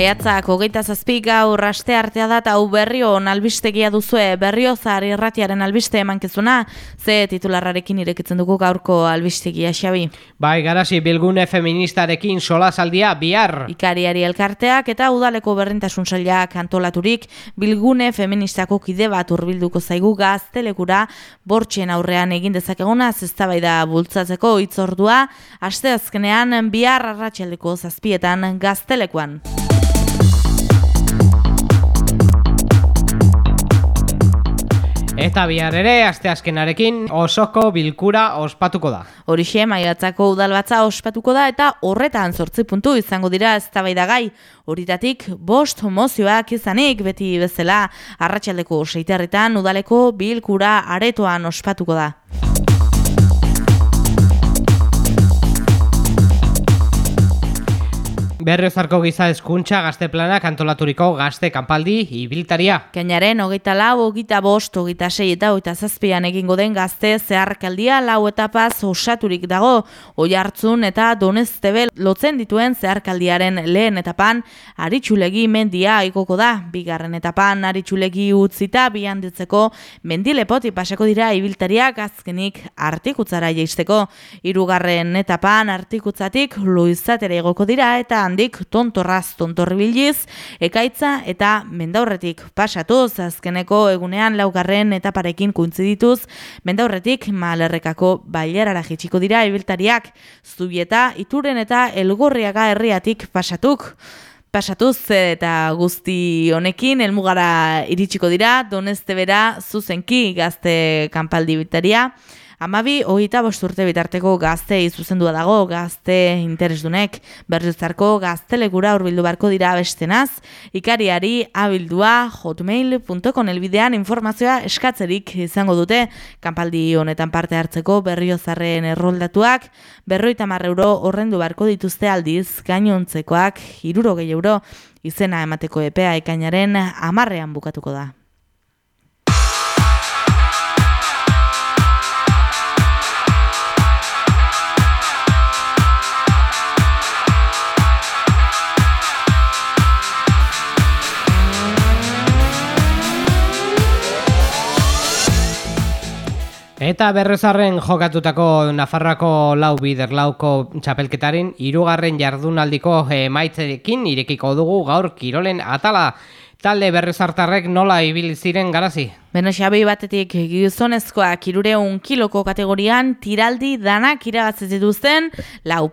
Maiatzak hogeita zazpi gaur aste artea da hau berrio albistegia duzue berrio zahar irratiaren albiste emankizuna ze titularrarekin irekitzen dugu gaurko albistegia xabi. Bai, garasi bilgune feministarekin sola saldia bihar. Ikariari elkarteak eta udaleko berrintasun sailak antolaturik bilgune feministako kide bat urbilduko zaigu gaztelekura bortxien aurrean egin dezakeguna zeztabaida bultzatzeko itzordua aste azkenean bihar arratsaldeko zazpietan gaztelekuan. Eta bihar ere, aste askenarekin osoko bilkura ospatuko da. Horixe, maiatzako udalbatza ospatuko da eta horretan zortzi puntu izango dira ez gai. Horitatik, bost mozioak izanik beti bezala arratsaldeko seiterritan udaleko bilkura aretoan ospatuko da. Berriozarko giza eskuntza gazte planak antolaturiko gazte kanpaldi ibiltaria. Kainaren hogeita lau, hogeita bost, hogeita sei eta hogeita zazpian egingo den gazte zeharkaldia lau etapaz osaturik dago. Oi hartzun eta doneztebe lotzen dituen zeharkaldiaren lehen etapan aritxulegi mendia ikoko da. Bigarren etapan aritxulegi utzita bihanditzeko mendilepoti pasako dira ibiltariak azkenik artikutzara jaisteko. Hirugarren etapan artikutzatik luizatere egoko dira eta handik tontorraz tontorribiliz, ekaitza eta mendaurretik pasatuz, azkeneko egunean laugarren eta parekin kuintzidituz, mendaurretik malerrekako bailerara jitsiko dira ibiltariak, zubieta ituren eta elgorriaga herriatik pasatuk. Pasatuz eta guzti honekin elmugara iritsiko dira, donezte bera zuzenki gazte kanpaldi biltaria. Amabi, hogeita bosturte bitarteko gazte izuzendua dago, gazte interesdunek, berrizarko gaztelegura urbildu barko dira bestenaz, ikariari abildua hotmail.com elbidean informazioa eskatzerik izango dute, kanpaldi honetan parte hartzeko berriozarren erroldatuak, berroita euro horrendu barko dituzte aldiz, gainontzekoak, iruro gehi euro, izena emateko epea ekainaren amarrean bukatuko da. Eta berrezarren jokatutako Nafarrako lau bider lauko txapelketarin irugarren jardunaldiko emaitzerekin irekiko dugu gaur kirolen atala. Talde berrezartarrek nola ibil ziren garazi? Beno xabi batetik gizonezkoak irureun kiloko kategorian tiraldi danak iragatzez dituzten, lau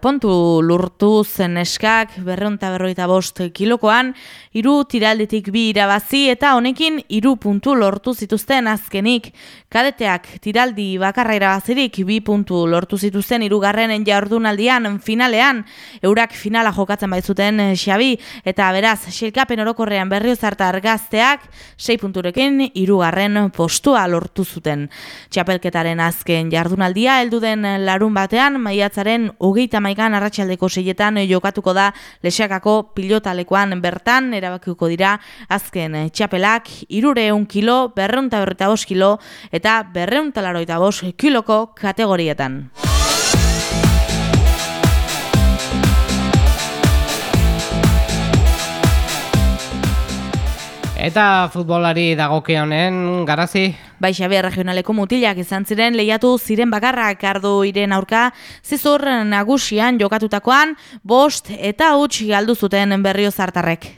lurtu zen eskak berreunta berroita bost kilokoan, iru tiralditik bi irabazi eta honekin iru puntu lortu zituzten azkenik. Kadeteak tiraldi bakarra irabazirik bi puntu lortu zituzten irugarren jardunaldian finalean, eurak finala jokatzen baitzuten xabi, eta beraz, xilkapen orokorrean berriozartar gazteak, sei punturekin irugarren postua lortu zuten. Txapelketaren azken jardunaldia heldu den larun batean maiatzaren hogeita maigan arratsaldeko seietan jokatuko da lesiakako pilotalekoan bertan erabakiko dira azken txapelak irure un kilo, berreunta berreta kilo eta berreunta laroita kiloko kategorietan. Eta futbolari dagoke honen garazi? Bai, Xabi, regionaleko mutilak izan ziren lehiatu ziren bakarrak ardu iren aurka zizur nagusian jokatutakoan bost eta huts galdu zuten berrio zartarrek.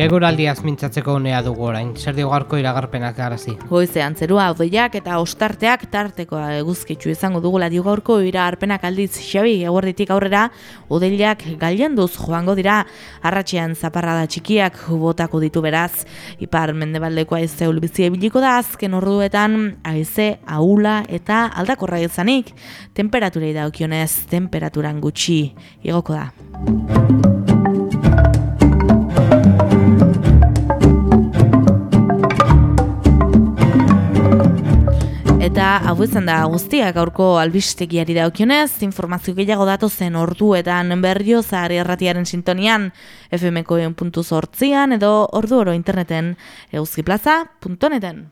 Eguraldiaz mintzatzeko unea dugu orain, zer garko iragarpenak garazi. Goizean zerua odeiak eta ostarteak tarteko eguzkitzu izango dugu dio gaurko iragarpenak aldiz. Xabi eguerditik aurrera odeiak gailenduz joango dira. Arratxean zaparra da txikiak botako ditu beraz. Ipar mendebaldekoa ez zeul bizi ebiliko da azken orduetan. Aize, aula eta aldakorra izanik. Temperaturei daukionez temperaturan gutxi igoko da. Hau izan da guztiak gaurko albistegiari daukionez, informazio gehiago datu zen orduetan berrio zahari erratiaren sintonian fmko edo ordu oro interneten euskiplaza.neten.